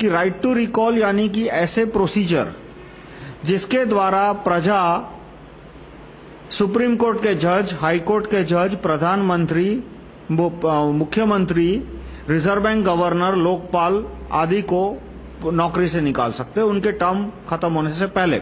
कि right to recall यानी कि ऐसे प्रोसीजर जिसके द्वारा प्रजा सुप्रीम कोर्ट के जज हाई कोर्ट के जज, प्रधानमंत्री मुख्यमंत्री रिज़र्व बैंक गवर्नर लोकपाल आदि को नौकरी से निकाल सकते हैं। उनके टर्म खत्म होने से पहले।